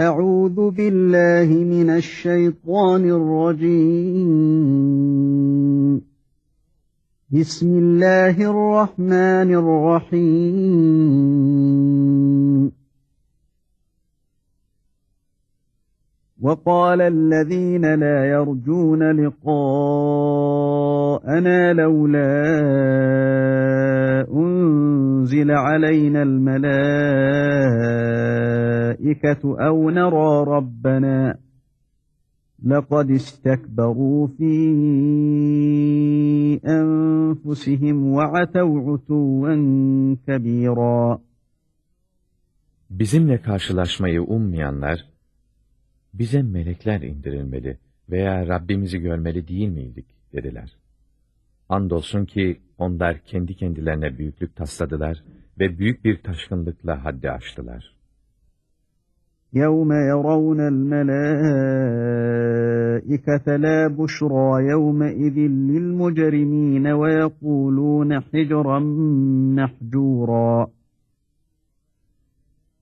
أعوذ بالله من الشيطان الرجيم. بسم الله الرحمن الرحيم. وقال الذين لا يرجون لقاءنا لولا أنزل علينا الملائكة أو نرى ربنا لقد استكبروا في أنفسهم وعتوا عتوا كبيرا Bizimle karşılaşmayı ummayanlar, bize melekler indirilmeli veya Rabbimizi görmeli değil miydik dediler. Andolsun ki onlar kendi kendilerine büyüklük tasladılar ve büyük bir taşkınlıkla haddi aştılar. يَوْمَ يَرَوْنَ الْمَلَائِكَةَ لَا بُشْرَى يَوْمَئِذٍ لِلْمُجْرِمِينَ وَيَقُولُونَ حِجْرًا مَحْجُورًا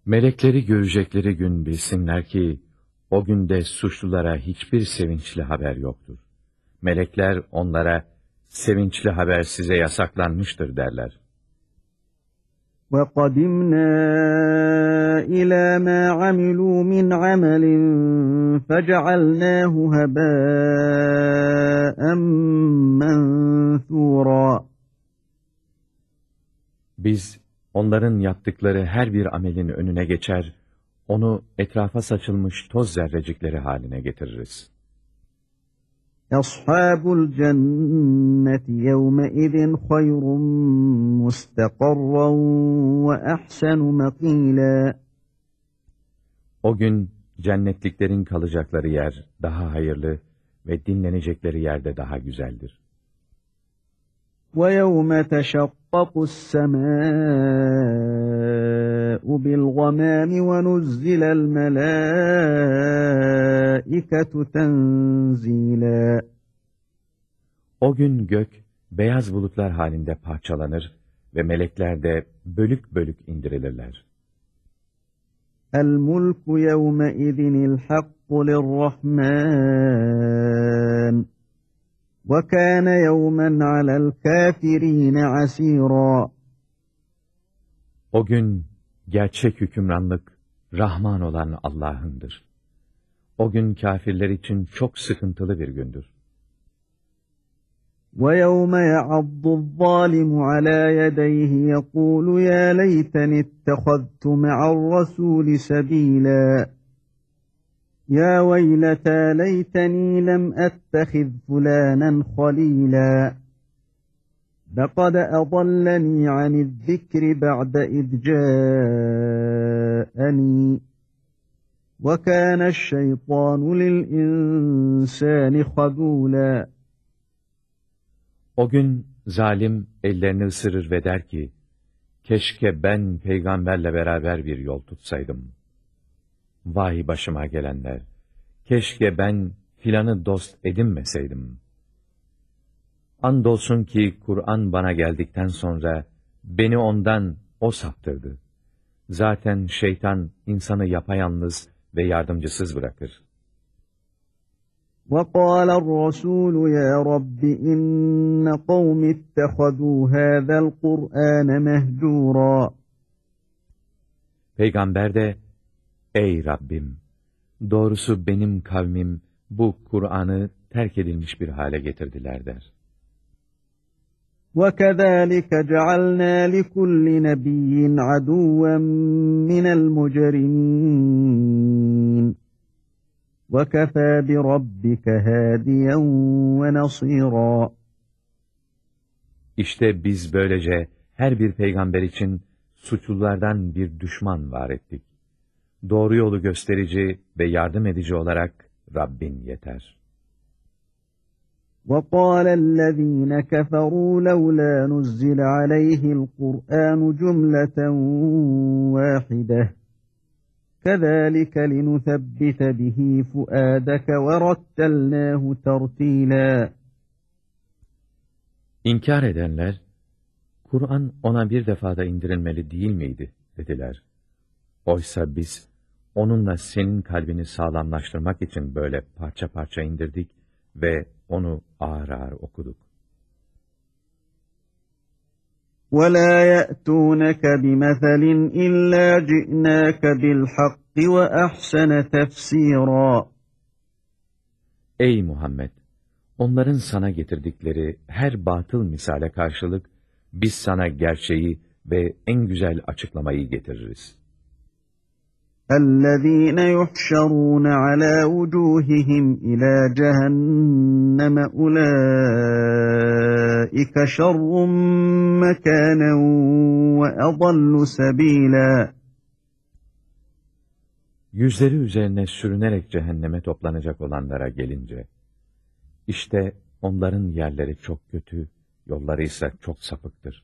Melekleri görecekleri gün bilsinler ki, o günde suçlulara hiçbir sevinçli haber yoktur. Melekler onlara, sevinçli haber size yasaklanmıştır derler. وَقَدِمْنَا إِلَى مَا عَمِلُوا مِنْ عَمَلٍ فَجَعَلْنَاهُ هَبَاءً مَنْثُورًا Biz, onların yaptıkları her bir amelin önüne geçer, onu etrafa saçılmış toz zerrecikleri haline getiririz. Ashabul cenneti yevmeizin hayrun mustakarran ve ahsenu makila. O gün cennetliklerin kalacakları yer daha hayırlı ve dinlenecekleri yerde daha güzeldir. وَيَوْمَ تَشَقَّقُ السَّمَاءُ بِالْغَمَامِ وَنُزِّلَ الْمَلَائِكَةُ تَنْزِيلًا O gün gök beyaz bulutlar halinde parçalanır ve melekler de bölük bölük indirilirler. الْمُلْكُ يَوْمَئِذٍ الْحَقُّ لِلرَّحْمَنِ وَكَانَ يَوْمًا عَلَى الْكَافِرِينَ عَسِيرًا O gün gerçek hükümranlık Rahman olan Allah'ındır. O gün kafirler için çok sıkıntılı bir gündür. وَيَوْمَ يَعَضُّ الظَّالِمُ عَلَى يَدَيْهِ يَقُولُ يَا لَيْتَنِ اتَّخَذْتُ مَعَ الرَّسُولِ سَبِيلًا يَا وَيْلَتَى لَيْتَنِي لَمْ أَتَّخِذْ فُلَانًا خَلِيلًا لَقَدْ أَضَلَّنِي عَنِ الذِّكْرِ بَعْدَ إِذْ جَاءَنِي وَكَانَ الشَّيْطَانُ لِلْإِنْسَانِ خَذُولًا O gün zalim ellerini ısırır ve der ki, keşke ben peygamberle beraber bir yol tutsaydım. Vay başıma gelenler, keşke ben filanı dost edinmeseydim. Andolsun ki Kur'an bana geldikten sonra beni ondan o saptırdı. Zaten şeytan insanı yapayalnız ve yardımcısız bırakır. وَقَالَ الرَّسُولُ يَا رَبِّ إِنَّ قَوْمِ اتَّخَذُوا هَذَا الْقُرْآنَ مَهْجُورًا Peygamber de, Ey Rabbim! Doğrusu benim kavmim bu Kur'an'ı terk edilmiş bir hale getirdiler der. وَكَذَٰلِكَ جَعَلْنَا لِكُلِّ نَبِيٍّ عَدُوًّا مِنَ الْمُجْرِمِينَ وَكَفَى بِرَبِّكَ هَادِيًا وَنَصِيرًا İşte biz böylece her bir peygamber için suçlulardan bir düşman var ettik. Doğru yolu gösterici ve yardım edici olarak Rabbin yeter. وَقَالَ الَّذ۪ينَ كَفَرُوا لَوْلَا نُزِّلَ عَلَيْهِ الْقُرْآنُ جُمْلَةً وَاحِدَةً كَذَٰلِكَ لِنُثَبِّتَ بِهِ فُؤَادَكَ وَرَتَّلْنَاهُ تَرْتِيلًا İnkar edenler, Kur'an ona bir defada indirilmeli değil miydi? dediler. Oysa biz onunla senin kalbini sağlamlaştırmak için böyle parça parça indirdik ve onu ağır ağır okuduk. وَلَا يَأْتُونَكَ بِمَثَلٍ إِلَّا جِئْنَاكَ بِالْحَقِّ وَأَحْسَنَ تَفْسِيرًا Ey Muhammed! Onların sana getirdikleri her batıl misale karşılık, biz sana gerçeği ve en güzel açıklamayı getiririz. اَلَّذ۪ينَ يُحْشَرُونَ عَلَى وُجُوهِهِمْ اِلَى جَهَنَّمَ اُولَٰئِكَ شَرٌّ مَكَانًا وَأَضَلُّ سَب۪يلًا Yüzleri üzerine sürünerek cehenneme toplanacak olanlara gelince, işte onların yerleri çok kötü, yolları ise çok sapıktır.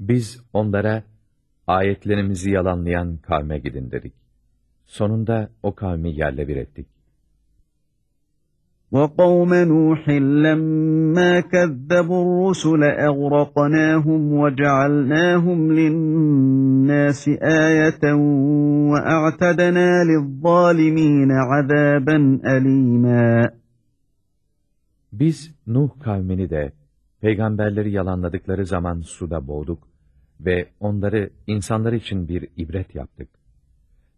Biz onlara ayetlerimizi yalanlayan kavme gidin dedik. Sonunda o kavmi yerle bir ettik. وَقَوْمَ نُوحٍ لَمَّا كَذَّبُوا الرُّسُلَ أَغْرَقْنَاهُمْ وَجَعَلْنَاهُمْ لِلنَّاسِ آيَةً وَأَعْتَدْنَا لِلظَّالِمِينَ عَذَابًا أَلِيمًا Biz Nuh kavmini de peygamberleri yalanladıkları zaman suda boğduk ve onları insanlar için bir ibret yaptık.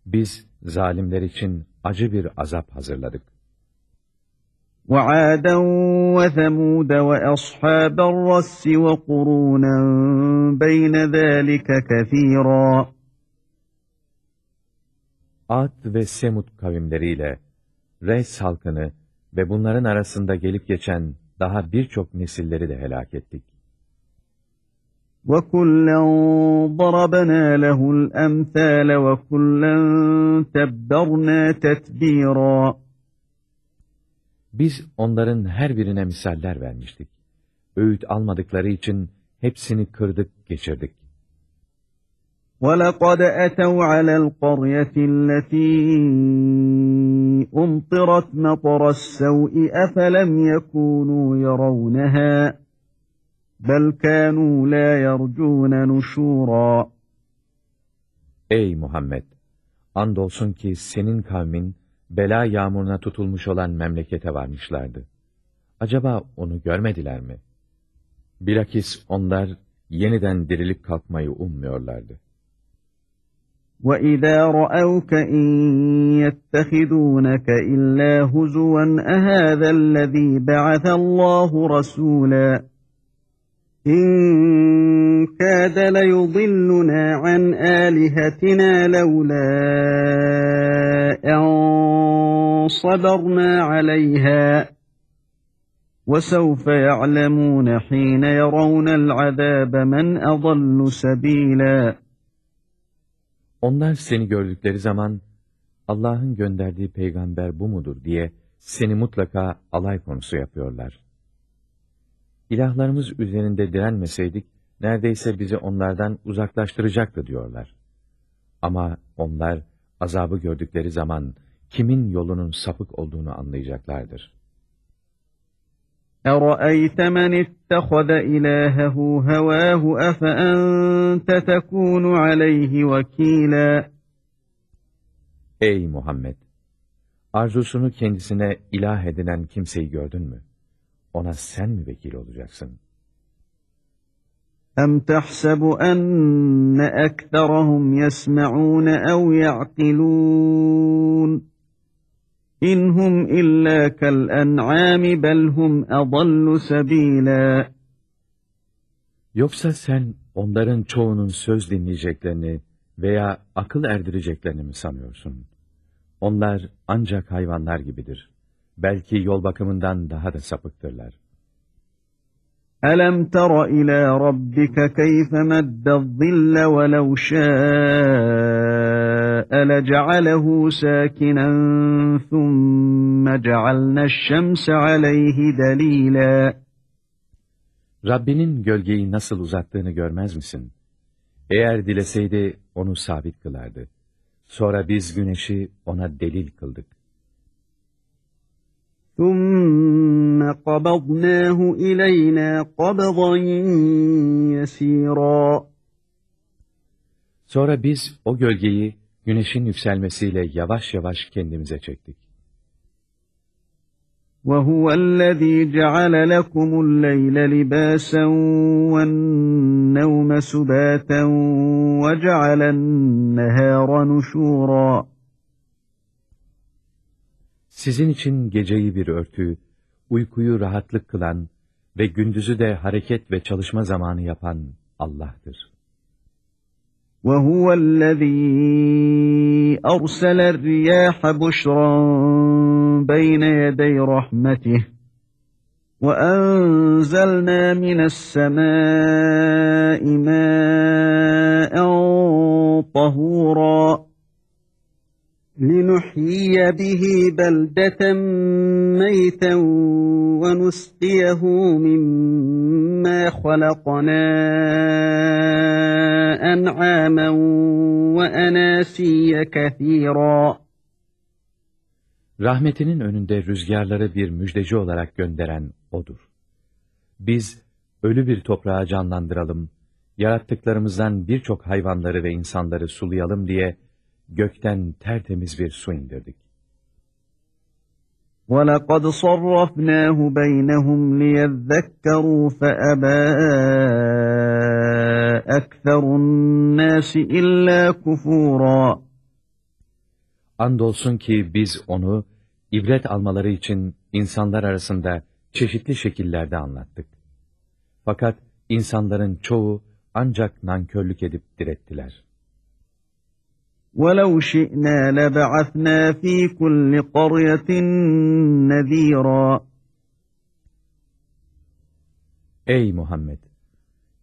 Biz zalimler için acı bir azap hazırladık. وَعَادًا وَثَمُودَ وَأَصْحَابَ الرَّسِّ وَقُرُونًا بَيْنَ ذَٰلِكَ كَثِيرًا Ad ve Semud kavimleriyle Res halkını ve bunların arasında gelip geçen daha birçok nesilleri de helak ettik. وَكُلًّا ضَرَبْنَا لَهُ الْأَمْثَالَ وَكُلًّا تَبَّرْنَا تَتْبِيرًا Biz onların her birine misaller vermiştik. Öğüt almadıkları için hepsini kırdık, geçirdik. وَلَقَدْ أَتَوْا عَلَى الْقَرْيَةِ الَّتِي أُمْطِرَتْ مَطَرَ السَّوْءِ أَفَلَمْ يَكُونُوا يَرَوْنَهَا بَلْ كَانُوا لَا يَرْجُونَ نُشُورًا Ey Muhammed! Andolsun ki senin kavmin, bela yağmuruna tutulmuş olan memlekete varmışlardı. Acaba onu görmediler mi? Bilakis onlar yeniden dirilip kalkmayı ummuyorlardı. وَإِذَا رَأَوْكَ إِنْ يَتَّخِذُونَكَ إِلَّا هُزُوًا أَهَذَا الَّذ۪ي بَعَثَ اللّٰهُ رَسُولًا İn kâde leyudilluna an âlihetina levlâ en sabarna aleyhâ ve sevfe ya'lemûne hîne yerûnel azâbe men adallu sebîlâ. Onlar seni gördükleri zaman Allah'ın gönderdiği peygamber bu mudur diye seni mutlaka alay konusu yapıyorlar. İlahlarımız üzerinde direnmeseydik, neredeyse bizi onlardan uzaklaştıracaktı diyorlar. Ama onlar azabı gördükleri zaman kimin yolunun sapık olduğunu anlayacaklardır. أَرَأَيْتَ مَنِ اتَّخَذَ إِلَٰهَهُ هَوَاهُ أَفَأَنْتَ تَكُونُ عَلَيْهِ وَكِيلًا Ey Muhammed! Arzusunu kendisine ilah edinen kimseyi gördün mü? Ona sen mi vekil olacaksın? أَمْ تَحْسَبُ أَنَّ أَكْثَرَهُمْ يَسْمَعُونَ أَوْ يَعْقِلُونَ İnhum illa kel en'ami bel hum adallu sabila. Yoksa sen onların çoğunun söz dinleyeceklerini veya akıl erdireceklerini mi sanıyorsun? Onlar ancak hayvanlar gibidir. Belki yol bakımından daha da sapıktırlar. أَلَمْ تَرَ إِلَى رَبِّكَ كَيْفَ مَدَّ الظِّلَّ وَلَوْ شَاءَ لجعله ساكنا ثم جعلنا الشمس عليه دليلا Rabbinin gölgeyi nasıl uzattığını görmez misin? Eğer dileseydi onu sabit kılardı. Sonra biz güneşi ona delil kıldık. ثم قبضناه إلينا قبضا يسيرا Sonra biz o gölgeyi güneşin yükselmesiyle yavaş yavaş kendimize çektik. وهو الذي جعل لكم الليل لباسا والنوم سباتا وجعل النهار نشورا Sizin için geceyi bir örtü, uykuyu rahatlık kılan ve gündüzü de hareket ve çalışma zamanı yapan Allah'tır. وهو الذي أرسل الرياح بشرا بين يدي رحمته وأنزلنا من السماء ماء طهورا لنحيي به بلدة ميتا ونسقيه مما خلقنا أنعاما وأناسيا كثيرا Rahmetinin önünde rüzgarları bir müjdeci olarak gönderen O'dur. Biz ölü bir toprağı canlandıralım, yarattıklarımızdan birçok hayvanları ve insanları sulayalım diye gökten tertemiz bir su indirdik. وَلَقَدْ صَرَّفْنَاهُ بَيْنَهُمْ لِيَذَّكَّرُوا فَأَبَى أَكْثَرُ النَّاسِ إِلَّا كُفُورًا Andolsun ki biz onu ibret almaları için insanlar arasında çeşitli şekillerde anlattık. Fakat insanların çoğu ancak nankörlük edip direttiler. وَلَوْ شِئْنَا لَبَعَثْنَا ف۪ي كُلِّ قَرْيَةٍ نَذ۪يرًا Ey Muhammed!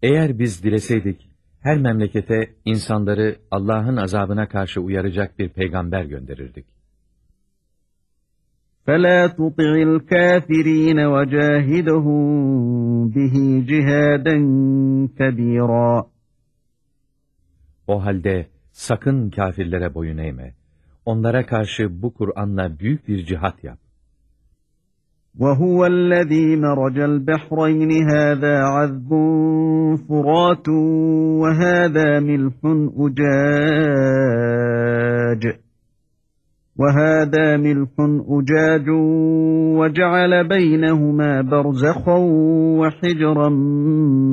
Eğer biz dileseydik, her memlekete insanları Allah'ın azabına karşı uyaracak bir peygamber gönderirdik. فَلَا تُطِعِ الْكَافِر۪ينَ وَجَاهِدَهُمْ بِهِ جِهَادًا كَب۪يرًا O halde sakın kafirlere boyun eğme. Onlara karşı bu Kur'an'la büyük bir cihat yap. وَهُوَ الَّذ۪ي مَرَجَ الْبَحْرَيْنِ هَذَا عَذْبٌ فُرَاتٌ وَهَذَا مِلْحٌ أُجَاجٌ وَهَذَا مِلْحٌ أُجَاجٌ وَجَعَلَ بَيْنَهُمَا بَرْزَخًا وَحِجْرًا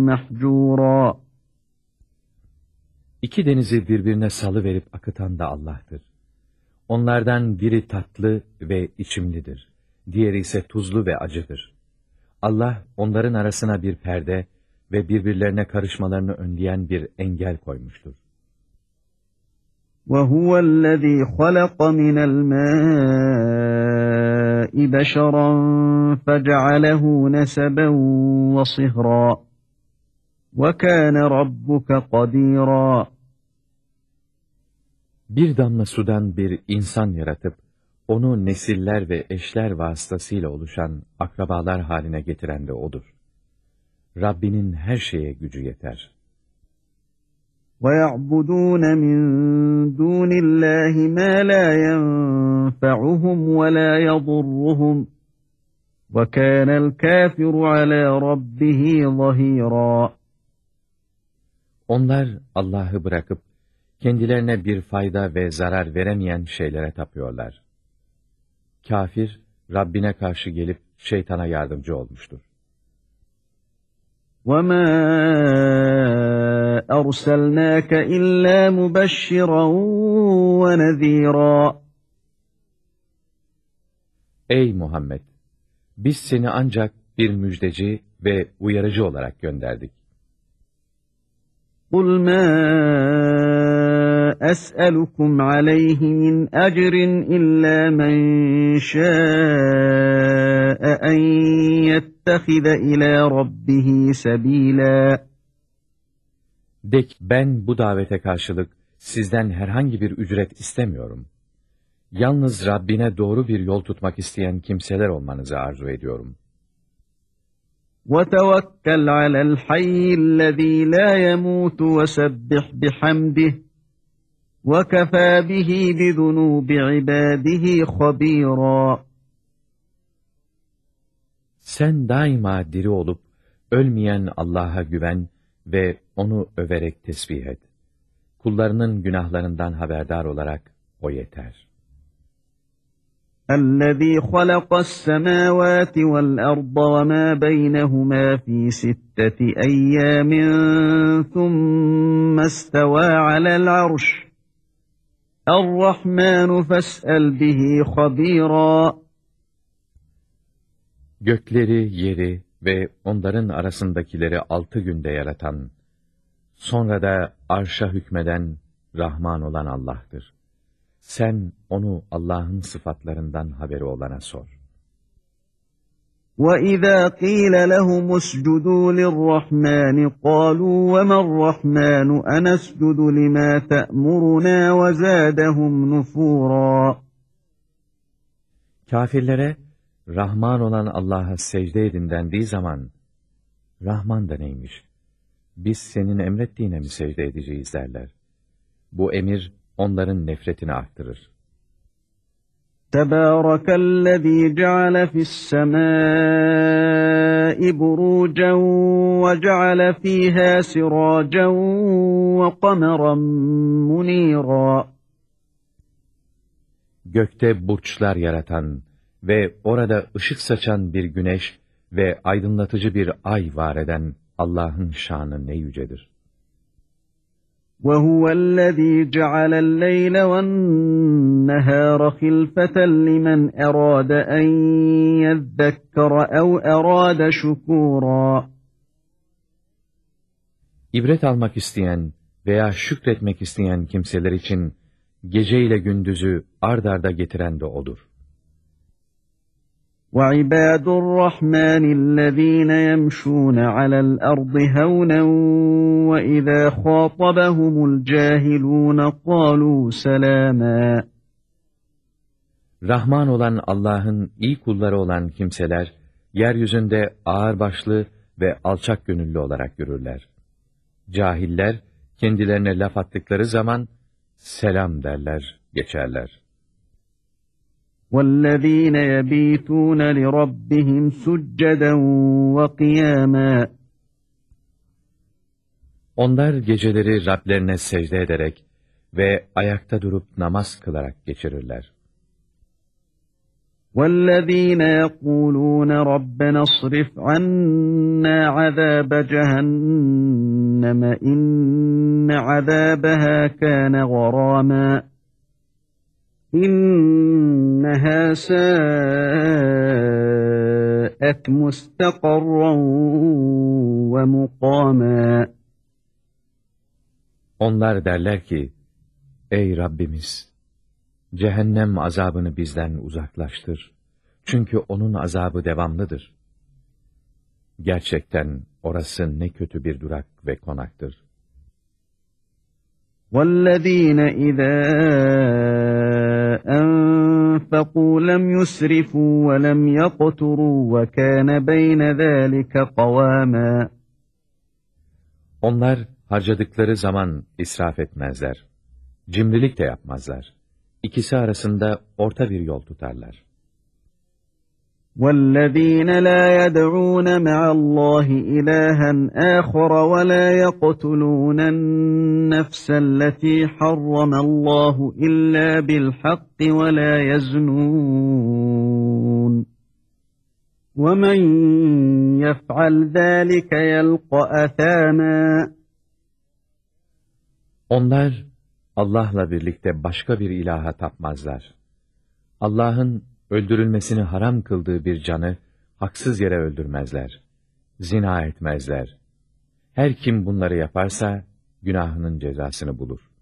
مَحْجُورًا İki denizi birbirine salı verip akıtan da Allah'tır. Onlardan biri tatlı ve içimlidir. Diğeri ise tuzlu ve acıdır. Allah onların arasına bir perde ve birbirlerine karışmalarını önleyen bir engel koymuştur. وَهُوَ الَّذ۪ي خَلَقَ مِنَ الْمَاءِ بَشَرًا فَجَعَلَهُ نَسَبًا وَصِهْرًا وَكَانَ رَبُّكَ قَد۪يرًا Bir damla sudan bir insan yaratıp, onu nesiller ve eşler vasıtasıyla oluşan akrabalar haline getiren de O'dur. Rabbinin her şeye gücü yeter. وَيَعْبُدُونَ مِنْ دُونِ اللّٰهِ مَا لَا يَنْفَعُهُمْ وَلَا يَضُرُّهُمْ وَكَانَ الْكَافِرُ عَلَى رَبِّهِ ظَهِيرًا Onlar Allah'ı bırakıp, kendilerine bir fayda ve zarar veremeyen şeylere tapıyorlar. Kafir, Rabbine karşı gelip şeytana yardımcı olmuştur. وَمَا أَرْسَلْنَاكَ إِلَّا مُبَشِّرًا وَنَذ۪يرًا Ey Muhammed! Biz seni ancak bir müjdeci ve uyarıcı olarak gönderdik. قُلْ مَا أَسْأَلُكُمْ عَلَيْهِ مِنْ أَجْرٍ إِلَّا مَنْ شَاءَ أَنْ يَتَّخِذَ إِلَى رَبِّهِ سَب۪يلًا De ki, ben bu davete karşılık sizden herhangi bir ücret istemiyorum. Yalnız Rabbine doğru bir yol tutmak isteyen kimseler olmanızı arzu ediyorum. وَتَوَكَّلْ عَلَى الْحَيِّ الَّذ۪ي لَا يَمُوتُ وَسَبِّحْ بِحَمْدِهِ وَكَفَى بِهِ بِذُنُوبِ عِبَادِهِ خَب۪يرًا Sen daima diri olup, ölmeyen Allah'a güven ve onu överek tesbih et. Kullarının günahlarından haberdar olarak o yeter. الذي خلق السماوات والأرض وما بينهما في ستة أيام ثم استوى على العرش الرحمن فاسأل به خبيرا Gökleri, yeri ve onların arasındakileri altı günde yaratan, sonra da arşa hükmeden Rahman olan Allah'tır. Sen onu Allah'ın sıfatlarından haberi olana sor. وَإِذَا قِيلَ لَهُمُ اسْجُدُوا لِلرَّحْمَنِ قَالُوا وَمَا الرَّحْمَنُ أَنَسْجُدُ لِمَا تَأْمُرُنَا وَزَادَهُمْ نُفُورًا Kafirlere, Rahman olan Allah'a secde edin dendiği zaman, Rahman da neymiş? Biz senin emrettiğine mi secde edeceğiz derler. Bu emir, onların nefretini arttırır. تَبَارَكَ الَّذ۪ي جَعَلَ فِي السَّمَاءِ بُرُوجًا وَجَعَلَ ف۪يهَا سِرَاجًا وَقَمَرًا مُن۪يرًا Gökte burçlar yaratan ve orada ışık saçan bir güneş ve aydınlatıcı bir ay var eden Allah'ın şanı ne yücedir. وهو الذي جعل الليل والنهار خلفة لمن أراد أن يذكر أو أراد شكورا İbret almak isteyen veya şükretmek isteyen kimseler için gece ile gündüzü ard arda getiren de O'dur. وعباد الرحمن الذين يمشون على الأرض هونا وإذا خاطبهم الجاهلون قالوا سلاما Rahman olan Allah'ın iyi kulları olan kimseler, yeryüzünde ağırbaşlı ve alçak gönüllü olarak yürürler. Cahiller, kendilerine laf attıkları zaman, selam derler, geçerler. والذين يبيتون لربهم سجدا وقياما Onlar geceleri Rablerine secde ederek ve ayakta durup namaz kılarak geçirirler. والذين يقولون ربنا اصرف عنا عذاب جهنم إن عذابها كان غراما إنها ساءت مستقرا ومقاما Onlar derler ki, Ey Rabbimiz! Cehennem azabını bizden uzaklaştır. Çünkü onun azabı devamlıdır. Gerçekten orası ne kötü bir durak ve konaktır. والذين إذا أنفقوا لم يسرفوا ولم يقتروا وكان بين ذلك قواما Onlar harcadıkları zaman israf etmezler. Cimrilik de yapmazlar. İkisi arasında orta bir yol tutarlar. والذين لا يدعون مع الله إلها آخر ولا يقتلون النفس التي حرم الله إلا بالحق ولا يزنون ومن يفعل ذلك يلقى أثاما Onlar Allah'la birlikte başka bir ilaha tapmazlar. Allah'ın öldürülmesini haram kıldığı bir canı haksız yere öldürmezler. Zina etmezler. Her kim bunları yaparsa günahının cezasını bulur.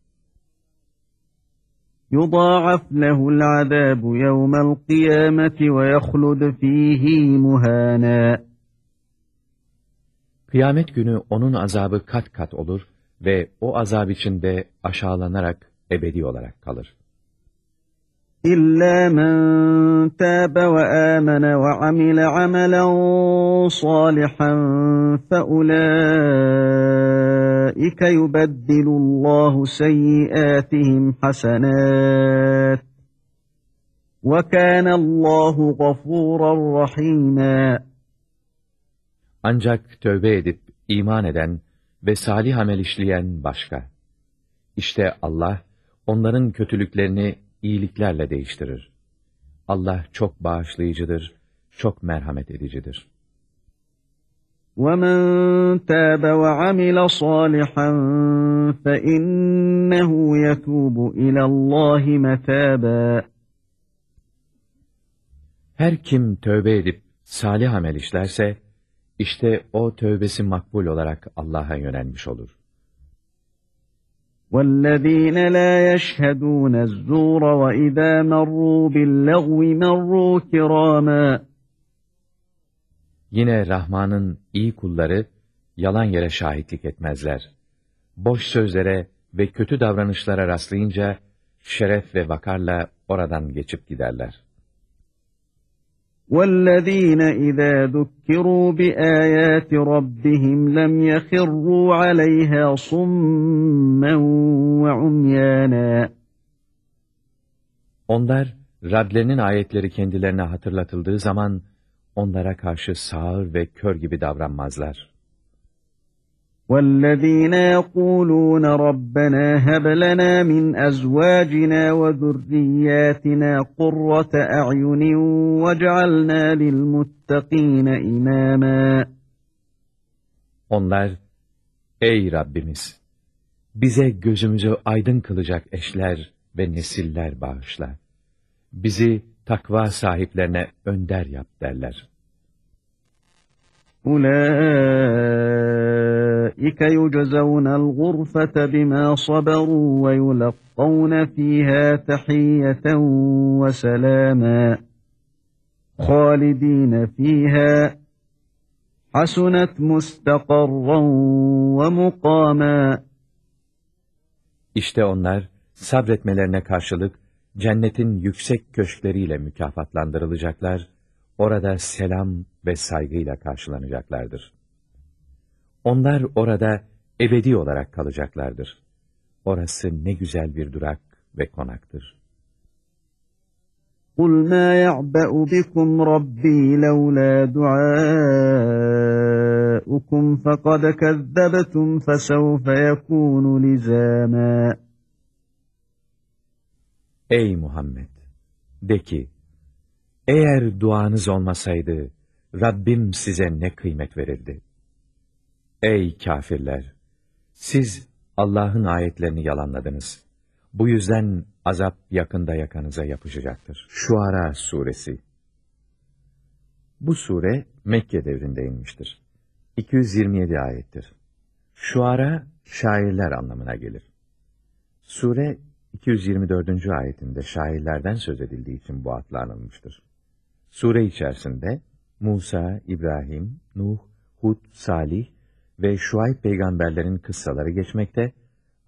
يضاعف له العذاب يوم القيامة ويخلد فيه مهانا Kıyamet günü onun azabı kat kat olur ve o azab içinde aşağılanarak ebedi olarak kalır. İlla men tâbe ve âmene ve amile amelen salihan fe ulaike yubeddilullahu seyyiâtihim hasenât. Ve kânallâhu gafûran rahîmâ. Ancak tövbe edip iman eden ve salih amel işleyen başka. İşte Allah onların kötülüklerini iyiliklerle değiştirir. Allah çok bağışlayıcıdır, çok merhamet edicidir. وَمَنْ تَابَ وَعَمِلَ صَالِحًا فَإِنَّهُ يَتُوبُ إِلَى اللّٰهِ مَتَابًا Her kim tövbe edip salih amel işlerse, işte o tövbesi makbul olarak Allah'a yönelmiş olur. وَالَّذ۪ينَ لَا يَشْهَدُونَ الزُّورَ وَإِذَا مَرُّوا بِاللَّغْوِ مَرُّوا كِرَامًا Yine Rahman'ın iyi kulları yalan yere şahitlik etmezler. Boş sözlere ve kötü davranışlara rastlayınca şeref ve vakarla oradan geçip giderler. وَالَّذ۪ينَ اِذَا ذُكِّرُوا بِآيَاتِ رَبِّهِمْ لَمْ يَخِرُّوا عَلَيْهَا صُمًّا وَعُمْيَانًا Onlar, Rablerinin ayetleri kendilerine hatırlatıldığı zaman, onlara karşı sağır ve kör gibi davranmazlar. وَالَّذ۪ينَ يَقُولُونَ رَبَّنَا هَبْ لَنَا مِنْ أَزْوَاجِنَا وَذُرِّيَّاتِنَا قُرَّةَ أَعْيُنٍ وَاجْعَلْنَا لِلْمُتَّقِينَ إِمَامًا Onlar, ey Rabbimiz! Bize gözümüzü aydın kılacak eşler ve nesiller bağışla. Bizi takva sahiplerine önder yap derler. أُولَٰئِكَ يُجْزَوْنَ الْغُرْفَةَ بِمَا صَبَرُوا وَيُلَقَّوْنَ فِيهَا تَحِيَّةً وَسَلَامًا خَالِدِينَ فِيهَا حَسُنَتْ مُسْتَقَرًّا وَمُقَامًا İşte onlar sabretmelerine karşılık cennetin yüksek köşkleriyle mükafatlandırılacaklar, orada selam ve saygıyla karşılanacaklardır. Onlar orada ebedi olarak kalacaklardır. Orası ne güzel bir durak ve konaktır. قُلْ مَا يَعْبَأُ بِكُمْ رَبِّي لَوْلَا دُعَاؤُكُمْ فَقَدْ كَذَّبْتُمْ فَسَوْفَ يَكُونُ لِزَامًا Ey Muhammed! De ki, eğer duanız olmasaydı, Rabbim size ne kıymet verirdi? Ey kafirler! Siz Allah'ın ayetlerini yalanladınız. Bu yüzden azap yakında yakanıza yapışacaktır. Şuara Suresi Bu sure Mekke devrinde inmiştir. 227 ayettir. Şuara, şairler anlamına gelir. Sure 224. ayetinde şairlerden söz edildiği için bu adla anılmıştır. Sure içerisinde Musa, İbrahim, Nuh, Hud, Salih ve Şuayb peygamberlerin kıssaları geçmekte,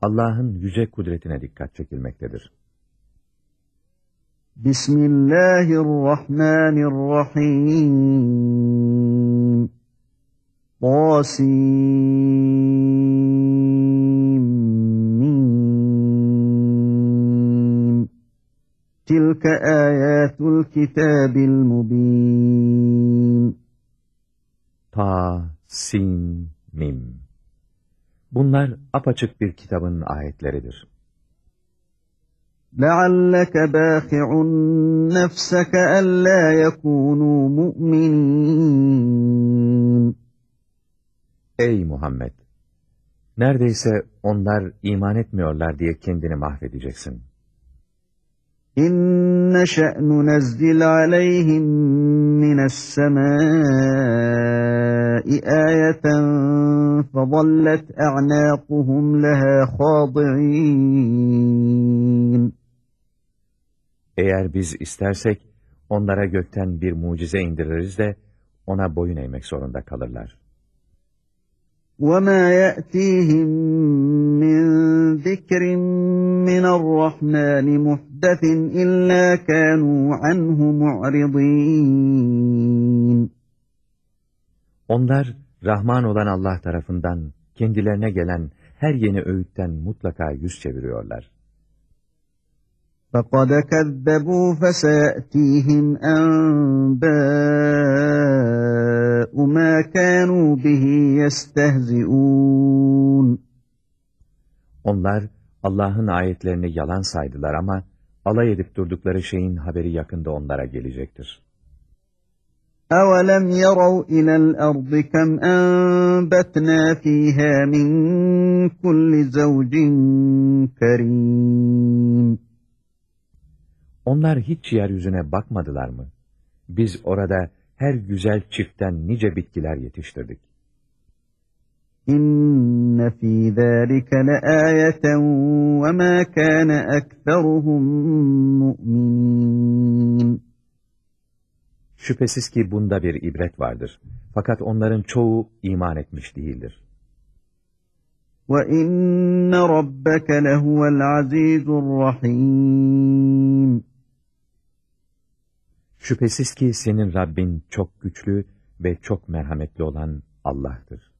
Allah'ın yüce kudretine dikkat çekilmektedir. Bismillahirrahmanirrahim. Tasim. Tilke ayatul kitabil mubin. Ta, Sin, Mim. Bunlar apaçık bir kitabın ayetleridir. لَعَلَّكَ بَاخِعٌ نَفْسَكَ أَلَّا يَكُونُوا مُؤْمِنِينَ Ey Muhammed! Neredeyse onlar iman etmiyorlar diye kendini mahvedeceksin. İnne şe'nu nezzil aleyhim mines semâi ayeten fezallet a'nâkuhum leha khâdi'in. Eğer biz istersek onlara gökten bir mucize indiririz de ona boyun eğmek zorunda kalırlar. وَمَا يَأْتِيهِمْ مِنْ ذِكْرٍ مِنَ الرَّحْمَنِ مُحْدَثٍ إِلَّا كَانُوا عَنْهُ مُعْرِضِينَ Onlar, Rahman olan Allah tarafından kendilerine gelen her yeni öğütten mutlaka yüz çeviriyorlar. فَقَدْ كَذَّبُوا فَسَيَأْتِيهِمْ أَنْبَاءُ مَا كَانُوا بِهِ يَسْتَهْزِئُونَ Onlar Allah'ın ayetlerini yalan saydılar ama alay edip durdukları şeyin haberi yakında onlara gelecektir. أَوَلَمْ يَرَوْا إِلَى الْأَرْضِ كَمْ أَنْبَتْنَا فِيهَا مِنْ كُلِّ زَوْجٍ كَرِيمٍ Onlar hiç yeryüzüne bakmadılar mı? Biz orada her güzel çiftten nice bitkiler yetiştirdik. İnne fî zâlike leâyeten ve mâ kâne ekseruhum mu'minin. Şüphesiz ki bunda bir ibret vardır. Fakat onların çoğu iman etmiş değildir. وَإِنَّ رَبَّكَ لَهُوَ الْعَزِيزُ الرَّحِيمُ Şüphesiz ki senin Rabbin çok güçlü ve çok merhametli olan Allah'tır.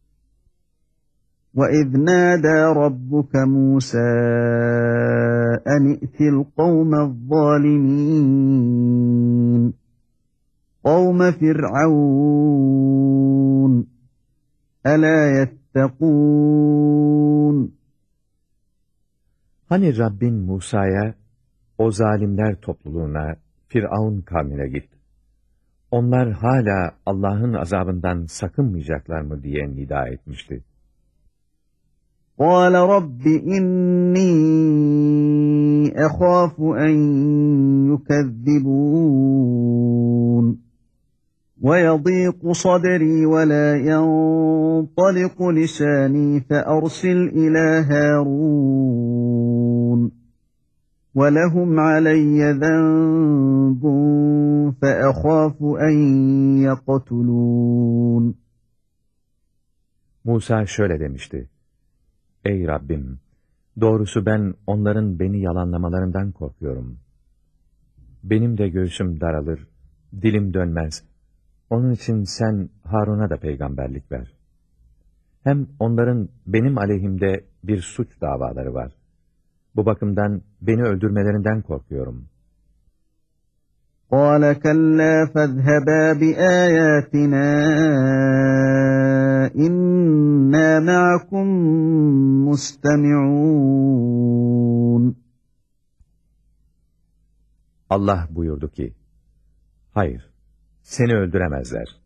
وَإِذْ نَادَى رَبُّكَ مُوسَى أَنِ ائْتِ الْقَوْمَ الظَّالِمِينَ قَوْمَ فِرْعَوْنَ أَلَا يَتَّقُونَ Hani Rabbin Musa'ya, o zalimler topluluğuna, Firavun kavmine git. Onlar hala Allah'ın azabından sakınmayacaklar mı diye nida etmişti. قَالَ رَبِّ إِنِّي أَخَافُ أَنْ يُكَذِّبُونَ وَيَضِيقُ صَدْرِي وَلَا يَنْطَلِقُ لِسَانِي فَأَرْسِلْ إِلَى هَارُونَ وَلَهُمْ عَلَيَّ ذَنْبٌ فَأَخَافُ أَنْ يَقْتُلُونَ Musa şöyle demişti. Ey Rabbim! Doğrusu ben onların beni yalanlamalarından korkuyorum. Benim de göğsüm daralır, dilim dönmez. Onun için sen Harun'a da peygamberlik ver. Hem onların benim aleyhimde bir suç davaları var. Bu bakımdan beni öldürmelerinden korkuyorum. قَالَ كَلَّا فَاذْهَبَا بِآيَاتِنَا إِنَّا مَعَكُمْ مُسْتَمِعُونَ Allah buyurdu ki, Hayır, seni öldüremezler.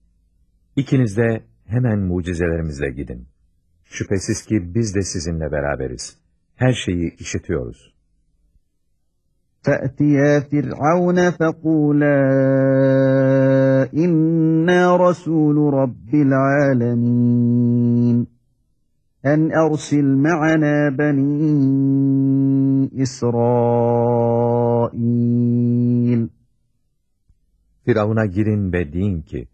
İkiniz de hemen mucizelerimizle gidin. Şüphesiz ki biz de sizinle beraberiz. Her şeyi işitiyoruz. فَأْتِيَا فِرْعَوْنَ فَقُولَا إِنَّا رَسُولُ رَبِّ الْعَالَمِينَ أَنْ أَرْسِلْ مَعَنَا بَنِي إِسْرَائِيلَ Firavun'a girin ve deyin ki,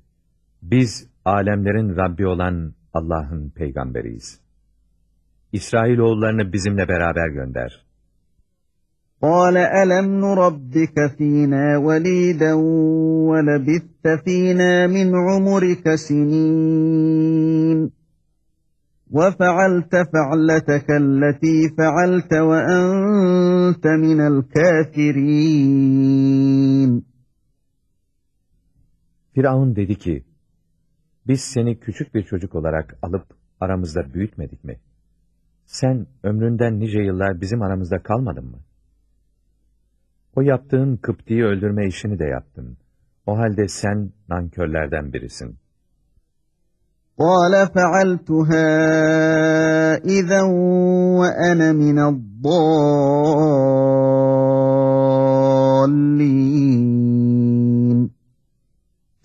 biz alemlerin Rabbi olan Allah'ın peygamberiyiz. İsrailoğullarını bizimle beraber gönder. قَالَ أَلَمْ نُرَبِّكَ فِينَا وَلِيدًا وَلَبِثْتَ فِينَا مِنْ عُمُرِكَ سِنِينَ وَفَعَلْتَ فَعْلَتَكَ الَّتِي فَعَلْتَ وَأَنْتَ مِنَ الْكَافِرِينَ Firavun dedi ki, biz seni küçük bir çocuk olarak alıp aramızda büyütmedik mi? Sen ömründen nice yıllar bizim aramızda kalmadın mı? O yaptığın Kıpti'yi öldürme işini de yaptın. O halde sen nankörlerden birisin. قَالَ فَعَلْتُهَا إِذًا وَأَنَا مِنَ الضَّالِّينَ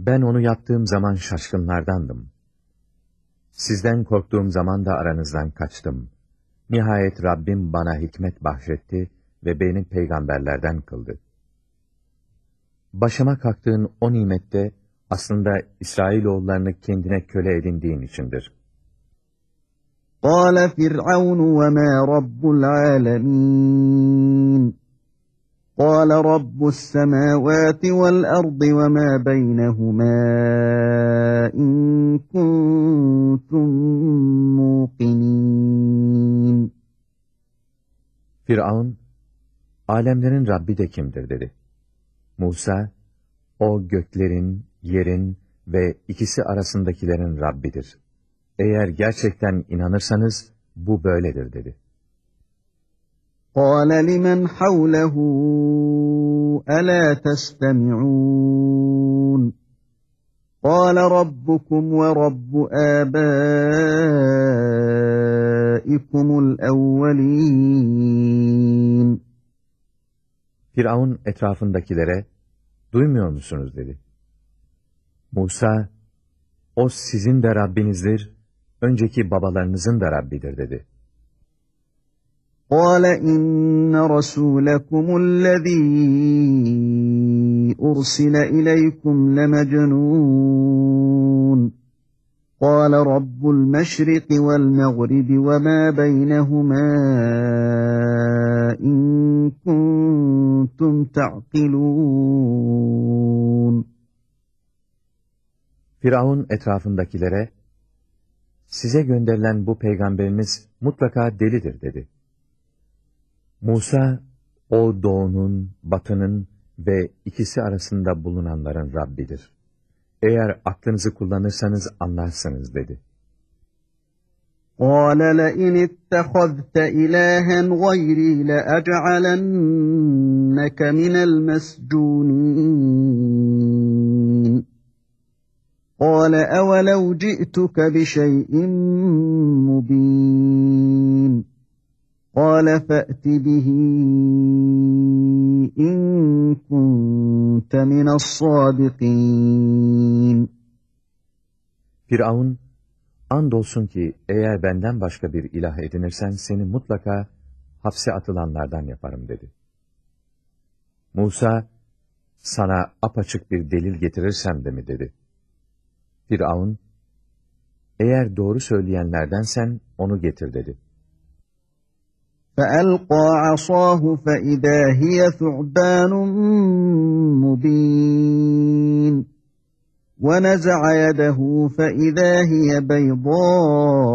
ben onu yaptığım zaman şaşkınlardandım. Sizden korktuğum zaman da aranızdan kaçtım. Nihayet Rabbim bana hikmet bahşetti ve beni peygamberlerden kıldı. Başıma kalktığın o nimette aslında İsrailoğullarını kendine köle edindiğin içindir. قَالَ فِرْعَوْنُ وَمَا رَبُّ الْعَالَمِينَ قَالَ رَبُّ السَّمَاوَاتِ وَالْأَرْضِ وَمَا بَيْنَهُمَا إِن كُنتُم مُّوقِنِينَ Firavun, alemlerin Rabbi de kimdir dedi. Musa, o göklerin, yerin ve ikisi arasındakilerin Rabbidir. Eğer gerçekten inanırsanız bu böyledir dedi. قَالَ لِمَنْ حَوْلَهُ أَلَا تَسْتَمِعُونَ قَالَ رَبُّكُمْ وَرَبُّ آبَائِكُمُ الْأَوَّلِينَ Firavun etrafındakilere, duymuyor musunuz dedi. Musa, o sizin de Rabbinizdir, önceki babalarınızın da Rabbidir dedi. قَالَ إِنَّ رَسُولَكُمُ الَّذ۪ي أُرْسِلَ إِلَيْكُمْ لَمَجْنُونَ قَالَ رَبُّ الْمَشْرِقِ وَالْمَغْرِبِ وَمَا بَيْنَهُمَا إِن كُنتُمْ تَعْقِلُونَ Firavun etrafındakilere, size gönderilen bu peygamberiniz mutlaka delidir dedi. Musa, o doğunun, batının ve ikisi arasında bulunanların Rabbidir. Eğer aklınızı kullanırsanız anlarsınız dedi. قَالَ لَئِنِ اتَّخَذْتَ إِلَٰهًا غَيْرِي لَأَجْعَلَنَّكَ مِنَ الْمَسْجُونِينَ قَالَ أَوَلَوْ جِئْتُكَ بِشَيْءٍ مُّبِينٍ قَالَ فَأْتِ بِهِ إِن كُنتَ مِنَ الصَّادِقِينَ Firavun, andolsun ki eğer benden başka bir ilah edinirsen seni mutlaka hapse atılanlardan yaparım dedi. Musa, sana apaçık bir delil getirirsem de mi dedi. Firavun, eğer doğru söyleyenlerdensen onu getir dedi. فَأَلْقَى عَصَاهُ فَإِذَا هِيَ ثُعْبَانٌ مُّبِينٌ وَنَزَعَ يَدَهُ فَإِذَا هِيَ بَيْضَاءُ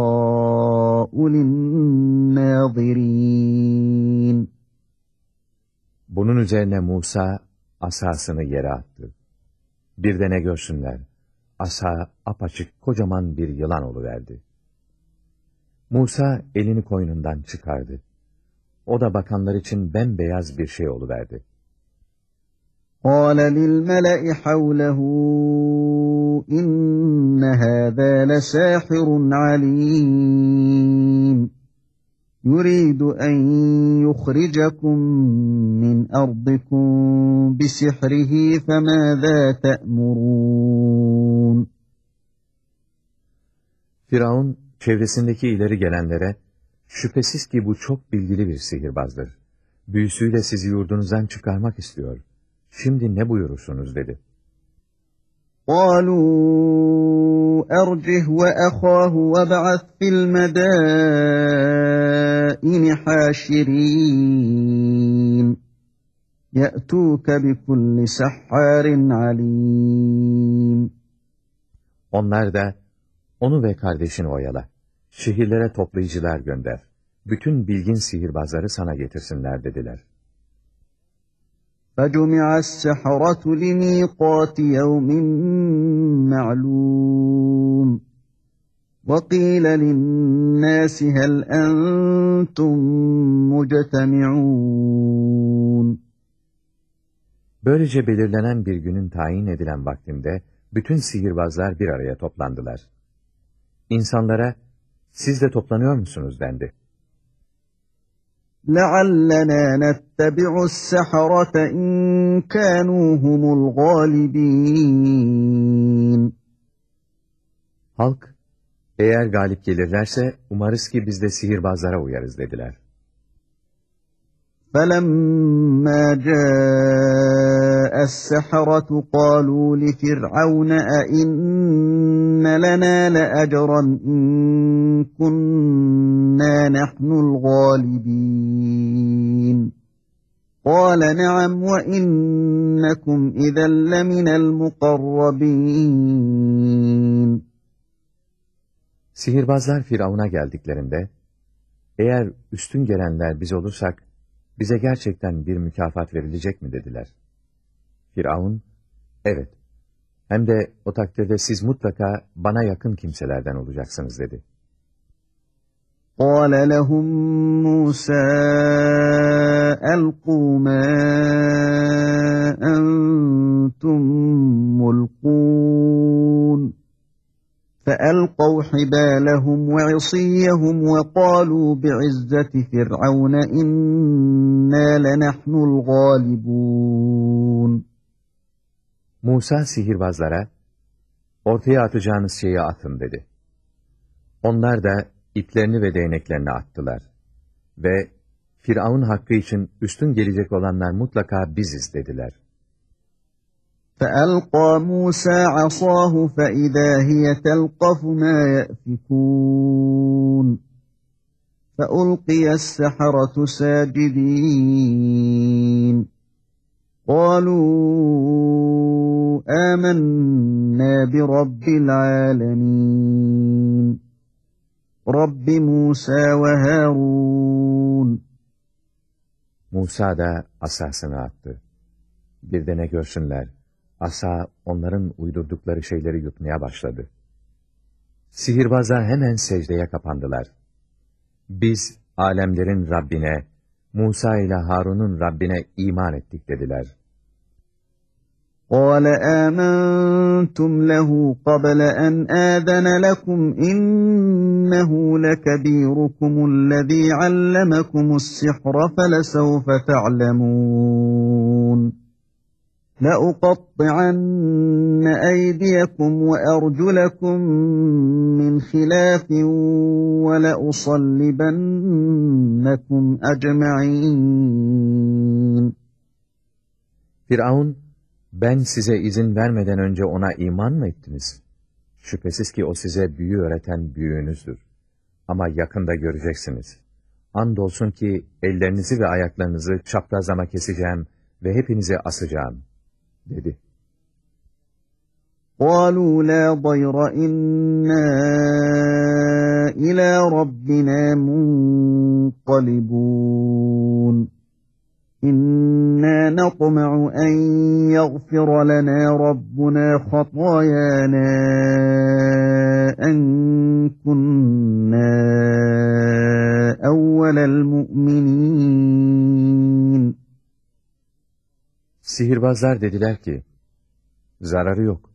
لِلنَّاظِرِينَ Bunun üzerine Musa asasını yere attı. Bir de ne görsünler, asa apaçık kocaman bir yılan oluverdi. Musa elini koynundan çıkardı. O da bakanlar için bembeyaz bir şey oluverdi. قَالَ لِلْمَلَإِ حَوْلَهُ إِنَّ هَذَا لَسَاحِرٌ عَلِيمٌ يُرِيدُ أَنْ يُخْرِجَكُمْ مِنْ أَرْضِكُمْ بِسِحْرِهِ فَمَاذَا تَأْمُرُونَ Firavun, çevresindeki ileri gelenlere, şüphesiz ki bu çok bilgili bir sihirbazdır. Büyüsüyle sizi yurdunuzdan çıkarmak istiyor. Şimdi ne buyurursunuz dedi. قالوا أرجه وأخاه وابعث في المدائن حاشرين يأتوك بكل سحار عليم Onlar da, onu ve kardeşini oyala. Şehirlere toplayıcılar gönder. Bütün bilgin sihirbazları sana getirsinler dediler. فجمع السحرة لميقات يوم معلوم وقيل للناس هل أنتم مجتمعون Böylece belirlenen bir günün tayin edilen vaktinde bütün sihirbazlar bir araya toplandılar. İnsanlara, siz de toplanıyor musunuz dendi. لَعَلَّنَا نَتَّبِعُ السَّحَرَةَ اِنْ كَانُوا هُمُ الْغَالِبِينَ Halk, eğer galip gelirlerse umarız ki biz de sihirbazlara uyarız dediler. فَلَمَّا جَاءَ السَّحَرَةُ قَالُوا لِفِرْعَوْنَ أَئِنَّ لَنَا لَأَجْرًا إِن كُنَّا نَحْنُ الْغَالِبِينَ قَالَ نَعَمْ وَإِنَّكُمْ إِذًا لَّمِنَ الْمُقَرَّبِينَ Sihirbazlar Firavun'a geldiklerinde, eğer üstün gelenler biz olursak, bize gerçekten bir mükafat verilecek mi dediler. Firavun, evet, hem de o takdirde siz mutlaka bana yakın kimselerden olacaksınız dedi. قَالَ لَهُم مُّوسَىٰ أَلْقُوا مَا أَنتُم مُّلْقُونَ فَأَلْقَوْا حِبَالَهُمْ وَعِصِيَّهُمْ وَقَالُوا بِعِزَّةِ فِرْعَوْنَ إِنَّا لَنَحْنُ الْغَالِبُونَ Musa sihirbazlara, ortaya atacağınız şeyi atın dedi. Onlar da iplerini ve değneklerini attılar. Ve Firavun hakkı için üstün gelecek olanlar mutlaka biziz dediler. فَأَلْقَى مُوسَى عَصَاهُ فَإِذَا هِيَ تَلْقَفُ مَا يَأْفِكُونَ فَأُلْقِيَ السَّحَرَةُ سَاجِدِينَ قَالُوا آمَنَّا بِرَبِّ الْعَالَمِينَ رَبِّ مُوسَى وَهَارُونَ Musa da asasını attı. Bir de ne görsünler, asa onların uydurdukları şeyleri yutmaya başladı. Sihirbazlar hemen secdeye kapandılar. Biz alemlerin Rabbine, Musa ile Harun'un Rabbine iman ettik dediler. قَالَ آمَنْتُمْ لَهُ قَبْلَ أَنْ آذَنَ لَكُمْ إِنَّهُ لَكَبِيرُكُمُ الَّذِي عَلَّمَكُمُ السِّحْرَ فَلَسَوْفَ تَعْلَمُونَ لَأُقَطِّعَنَّ أَيْدِيَكُمْ وَأَرْجُلَكُمْ مِنْ خِلَافٍ وَلَأُصَلِّبَنَّكُمْ أَجْمَعِينَ Firavun, ben size izin vermeden önce ona iman mı ettiniz? Şüphesiz ki o size büyü öğreten büyüğünüzdür. Ama yakında göreceksiniz. Andolsun ki ellerinizi ve ayaklarınızı çaprazlama keseceğim ve hepinizi asacağım, Dedi. قَالُوا لَا ضَيْرَ إِنَّا إِلَى رَبِّنَا مُنْقَلِبُونَ إِنَّا نَطْمَعُ أَنْ يَغْفِرَ لَنَا رَبُّنَا خَطَايَانَا أَنْ كُنَّا أَوَّلَ الْمُؤْمِنِينَ Sihirbazlar dediler ki, zararı yok.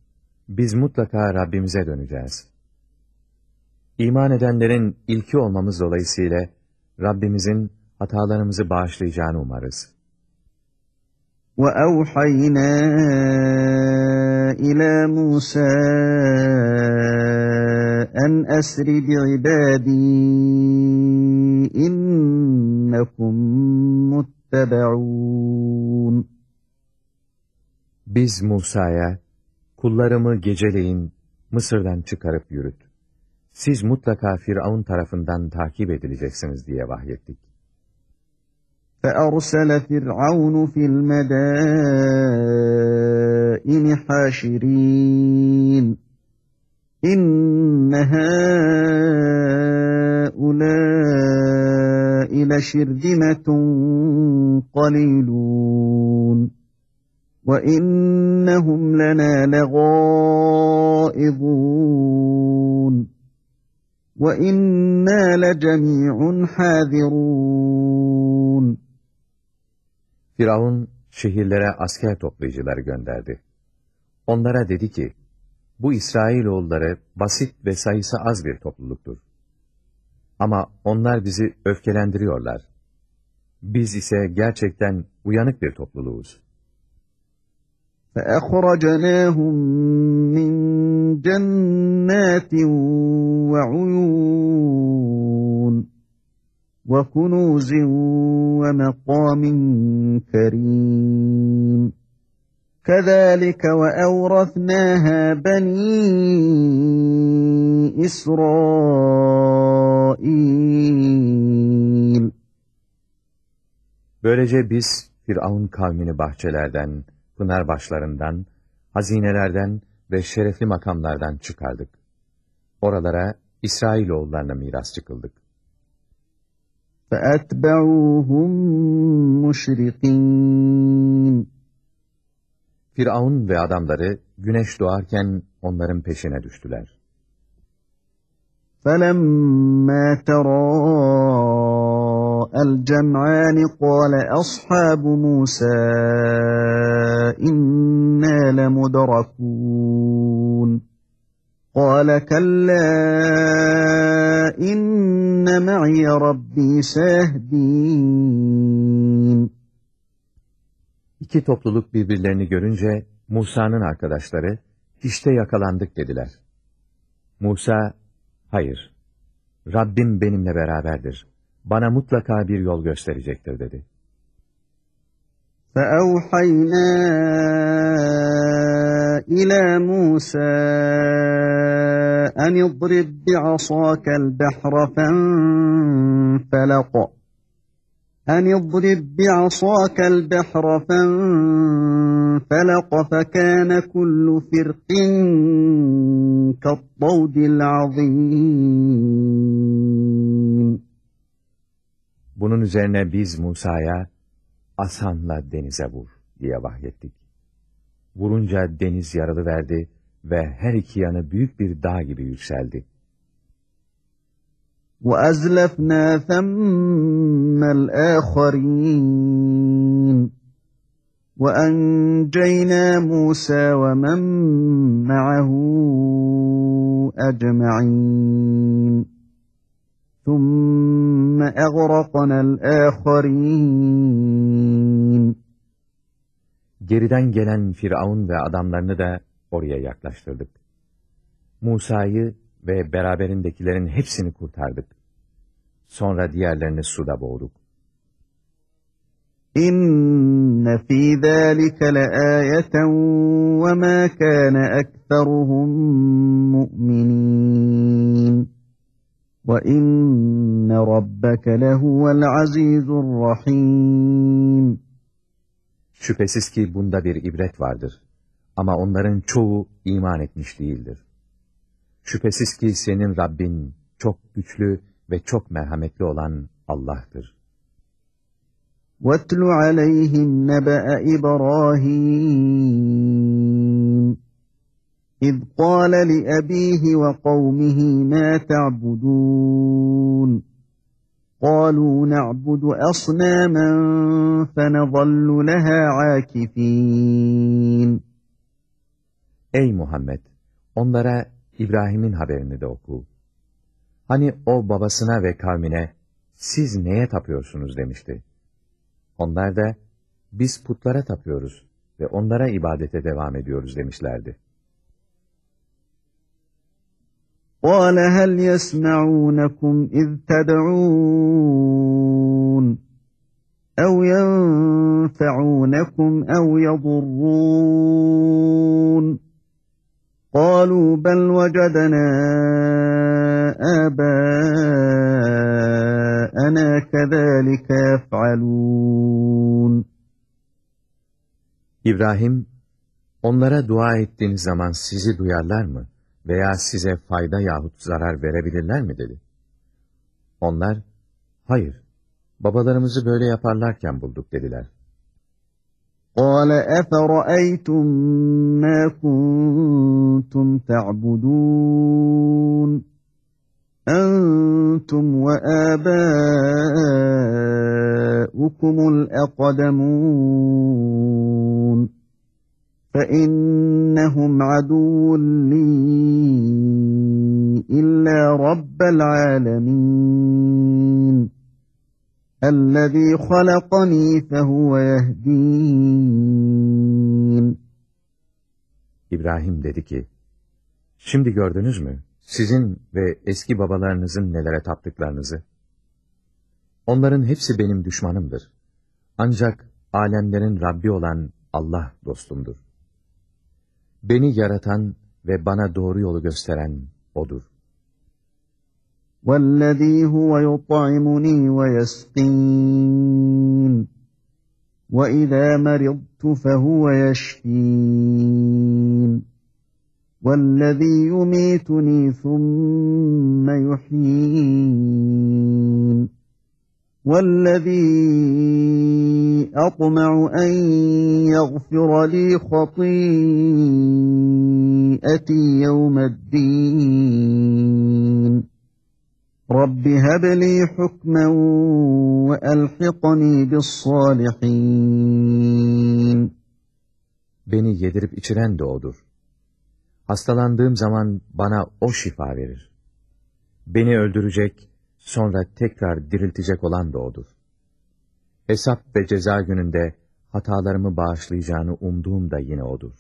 Biz mutlaka Rabbimize döneceğiz. İman edenlerin ilki olmamız dolayısıyla Rabbimizin hatalarımızı bağışlayacağını umarız. وَأَوْحَيْنَا إِلَى مُوسَى أَنْ أَسْرِ بِعِبَادِي إِنَّكُمْ مُتَّبَعُونَ Biz Musa'ya, kullarımı geceleyin Mısır'dan çıkarıp yürüt. Siz mutlaka Firavun tarafından takip edileceksiniz diye vahyettik. فَأَرْسَلَ فِرْعَوْنُ فِي الْمَدَائِنِ حَاشِرِينَ إِنَّ هَٰؤُلَاءِ لَشِرْذِمَةٌ قَلِيلُونَ وَإِنَّهُمْ لَنَا لَغَائِظُونَ وَإِنَّا لَجَمِيعٌ حَاذِرُونَ Firavun şehirlere asker toplayıcıları gönderdi. Onlara dedi ki, bu İsrailoğulları basit ve sayısı az bir topluluktur. Ama onlar bizi öfkelendiriyorlar. Biz ise gerçekten uyanık bir topluluğuz. فَأَخْرَجْنَاهُمْ مِنْ جَنَّاتٍ وَعُيُونٍ وَكُنُوزٍ وَمَقَامٍ كَرِيمٍ. كَذَٰلِكَ وَأَوْرَثْنَاهَا بَنِي إِسْرَائِيلَ. Böylece biz Firavun kavmini bahçelerden, pınar başlarından, hazinelerden ve şerefli makamlardan çıkardık. Oralara İsrailoğullarına miras çıkıldık. فَأَتْبَعُوهُمْ مُشْرِقِينَ Firavun ve adamları güneş doğarken onların peşine düştüler. فَلَمَّا تَرَاءَ الْجَمْعَانِ قَالَ أَصْحَابُ مُوسَى إِنَّا لَمُدْرَكُونَ قَالَ كَلَّا إِنَّ مَعِيَ رَبِّي سَيَهْدِينِ İki topluluk birbirlerini görünce Musa'nın arkadaşları işte yakalandık dediler. Musa, hayır, Rabbim benimle beraberdir. Bana mutlaka bir yol gösterecektir dedi. فَأَوْحَيْنَا إِلَى مُوسَى أَنِ اضْرِبْ بِعَصَاكَ الْبَحْرَ فَانْفَلَقَ أَنِ اضْرِبْ بِعَصَاكَ الْبَحْرَ فَانْفَلَقَ فَكَانَ كُلُّ فِرْقٍ كَالطَّوْدِ الْعَظِيمِ Bunun üzerine biz Musa'ya, asanla denize vur diye vahyettik. Vurunca deniz yarılıverdi ve her iki yanı büyük bir dağ gibi yükseldi. وَأَزْلَفْنَا ثَمَّ الْآخَرِينَ وَأَنْجَيْنَا مُوسَى وَمَنْ مَعَهُ أَجْمَعِينَ ثُمَّ أَغْرَقْنَا الْآخَرِينَ Geriden gelen Firavun ve adamlarını da oraya yaklaştırdık. Musa'yı ve beraberindekilerin hepsini kurtardık. Sonra diğerlerini suda boğduk. İnne fî zâlike leâyeten ve mâ kâne ekseruhum mu'minîn. Ve inne rabbeke lehuvel azîzur rahîm. Şüphesiz ki bunda bir ibret vardır. Ama onların çoğu iman etmiş değildir. Şüphesiz ki senin Rabbin çok güçlü ve çok merhametli olan Allah'tır. وَاتْلُ عَلَيْهِمْ نَبَأَ إِبْرَاهِيمَ إِذْ قَالَ لِأَبِيهِ وَقَوْمِهِ مَا تَعْبُدُونَ قَالُوا نَعْبُدُ أَصْنَامًا فَنَظَلُّ لَهَا عَاكِفِينَ Ey Muhammed! Onlara İbrahim'in haberini de oku. Hani o babasına ve kavmine, siz neye tapıyorsunuz demişti. Onlar da, biz putlara tapıyoruz ve onlara ibadete devam ediyoruz demişlerdi. قَالَ هَلْ يَسْمَعُونَكُمْ إِذْ تَدْعُونَ أَوْ يَنْفَعُونَكُمْ أَوْ يَضُرُّونَ قَالُوا بَلْ وَجَدْنَا آبَاءَنَا كَذَٰلِكَ يَفْعَلُونَ. İbrahim, onlara dua ettiğiniz zaman sizi duyarlar mı? veya size fayda yahut zarar verebilirler mi dedi. Onlar, hayır, babalarımızı böyle yaparlarken bulduk dediler. قَالَ أَفَرَأَيْتُمْ مَا كُنْتُمْ تَعْبُدُونَ أنتم وآباؤكم الأقدمون فإنهم عدو لي إلا رب العالمين الذي خلقني فهو يهدين İbrahim dedi ki, Şimdi gördünüz mü, sizin ve eski babalarınızın nelere taptıklarınızı? Onların hepsi benim düşmanımdır. Ancak alemlerin Rabbi olan Allah dostumdur. Beni yaratan ve bana doğru yolu gösteren O'dur. وَالَّذ۪ي هُوَ يُطْعِمُنِي وَيَسْقِينَ وَإِذَا مَرِضْتُ فَهُوَ يَشْفِينَ وَالَّذ۪ي يُمِيتُنِي ثُمَّ يُحْيِينَ وَالَّذ۪ي أَطْمَعُ أَنْ يَغْفِرَ لِي خَطِيئَتِي يَوْمَ الدِّينِ رَبِّ هَبْ لِي حُكْمًا وَأَلْحِقْنِي بِالصَّالِحِينَ Beni yedirip içiren de O'dur. Hastalandığım zaman bana O şifa verir. Beni öldürecek, sonra tekrar diriltecek olan da O'dur. Hesap ve ceza gününde hatalarımı bağışlayacağını umduğum da yine O'dur.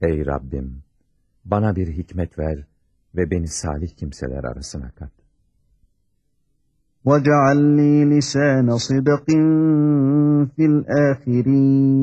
Ey Rabbim! Bana bir hikmet ver ve beni salih kimseler arasına kat. وَجَعَلْ لِي لِسَانَ صِدْقٍ فِي الْآخِرِينَ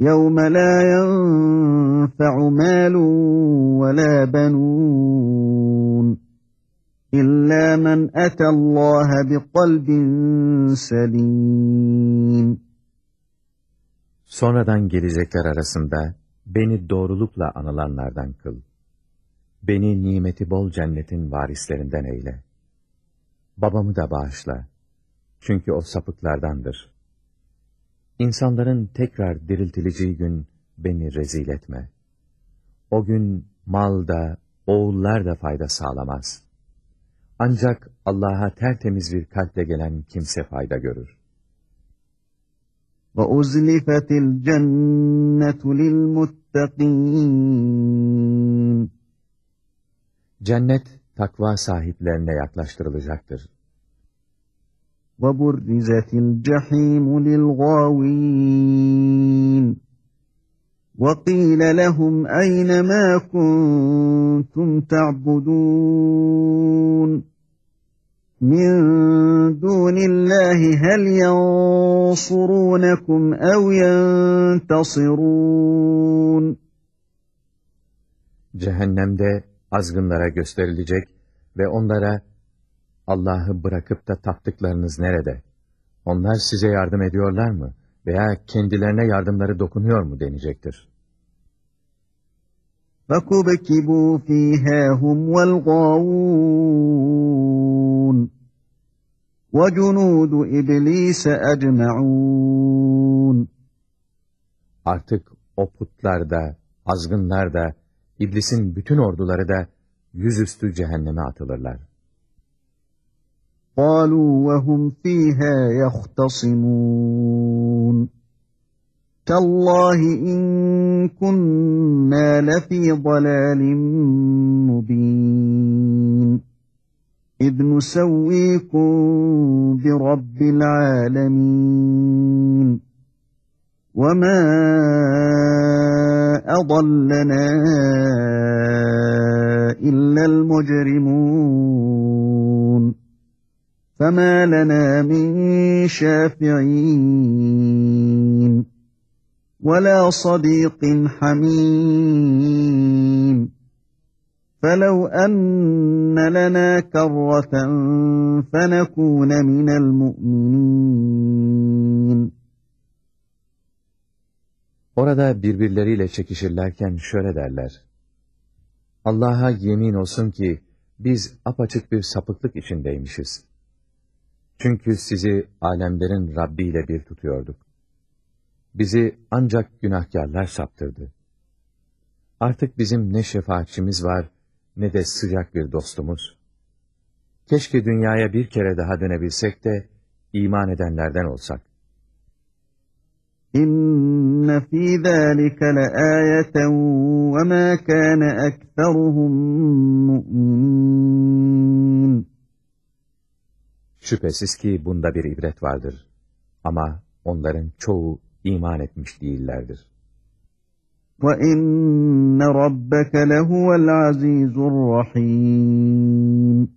يَوْمَ لَا يَنْفَعُ مَالٌ وَلَا بَنُونَ إِلَّا مَنْ أَتَى اللّٰهَ بِقَلْبٍ سَلِيمٍ Sonradan gelecekler arasında beni doğrulukla anılanlardan kıl. Beni nimeti bol cennetin varislerinden eyle. Babamı da bağışla. Çünkü o sapıklardandır. İnsanların tekrar diriltileceği gün beni rezil etme. O gün mal da, oğullar da fayda sağlamaz. Ancak Allah'a tertemiz bir kalple gelen kimse fayda görür. وَأُزْلِفَتِ الْجَنَّةُ لِلْمُتَّقِينَ Cennet takva sahiplerine yaklaştırılacaktır. وَبُرِّزَتِ الْجَحِيمُ لِلْغَاوِينَ وَقِيلَ لَهُمْ أَيْنَ مَا كُنْتُمْ تَعْبُدُونَ مِنْ دُونِ اللّٰهِ هَلْ يَنْصُرُونَكُمْ اَوْ يَنْتَصِرُونَ Cehennemde azgınlara gösterilecek ve onlara Allah'ı bırakıp da taptıklarınız nerede? Onlar size yardım ediyorlar mı? Veya kendilerine yardımları dokunuyor mu denecektir. فَكُبْكِبُوا ف۪يهَا هُمْ وَالْغَاوُونَ وَجُنُودُ إِبْلِيسَ أَجْمَعُونَ Artık o putlar da, azgınlar da, iblisin bütün orduları da yüzüstü cehenneme atılırlar. قالوا وهم فيها يختصمون. تالله إن كنا لفي ضلال مبين. إذ نسويكم برب العالمين. وما أضلنا إلا المجرمون. فما لنا من شافعين ولا صديق حميم فَلَوْ أَنَّ لَنَا كَرَّةً فَنَكُونَ مِنَ الْمُؤْمِنِينَ Orada birbirleriyle çekişirlerken şöyle derler. Allah'a yemin olsun ki biz apaçık bir sapıklık içindeymişiz. Çünkü sizi alemlerin Rabbi ile bir tutuyorduk. Bizi ancak günahkarlar saptırdı. Artık bizim ne şefaatçimiz var ne de sıcak bir dostumuz. Keşke dünyaya bir kere daha dönebilsek de iman edenlerden olsak. İnne fî zâlike leâyeten ve mâ kâne ekseruhum mu'minin. Şüphesiz ki bunda bir ibret vardır. Ama onların çoğu iman etmiş değillerdir. وَاِنَّ رَبَّكَ لَهُوَ الْعَز۪يزُ الرَّح۪يمُ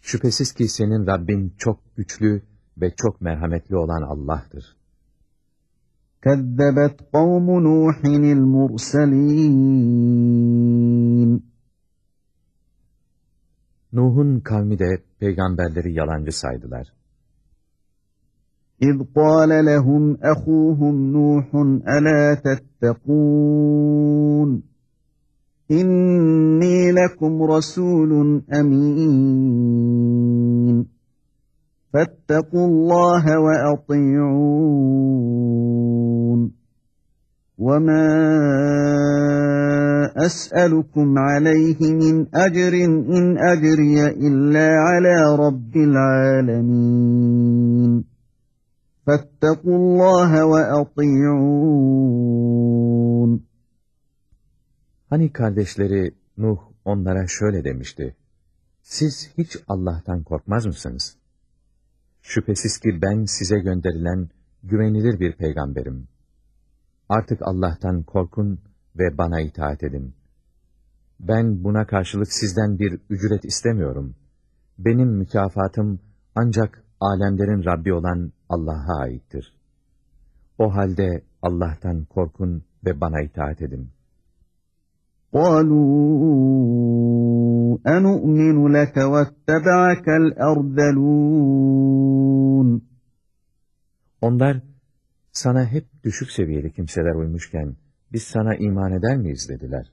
Şüphesiz ki senin Rabbin çok güçlü ve çok merhametli olan Allah'tır. كَذَّبَتْ قَوْمُ نُوحٍ الْمُرْسَل۪ينَ Nuh'un kavmi de peygamberleri yalancı saydılar. اِذْ قَالَ لَهُمْ اَخُوهُمْ نُوحٌ أَلَا تَتَّقُونَ İnni lekum rasulun emin. Fettekullaha ve ati'un. وَمَا أَسْأَلُكُمْ عَلَيْهِ مِنْ أَجْرٍ إِنْ أَجْرِيَ إِلَّا عَلَى رَبِّ الْعَالَمِينَ فَاتَّقُوا اللّٰهَ وَأَطِيعُونَ Hani kardeşleri Nuh onlara şöyle demişti. Siz hiç Allah'tan korkmaz mısınız? Şüphesiz ki ben size gönderilen güvenilir bir peygamberim. Artık Allah'tan korkun ve bana itaat edin. Ben buna karşılık sizden bir ücret istemiyorum. Benim mükafatım ancak alemlerin Rabbi olan Allah'a aittir. O halde Allah'tan korkun ve bana itaat edin. قَالُوا أَنُؤْمِنُ لَكَ وَاتَّبَعَكَ الْأَرْذَلُونَ Onlar, sana hep düşük seviyeli kimseler uymuşken, biz sana iman eder miyiz dediler.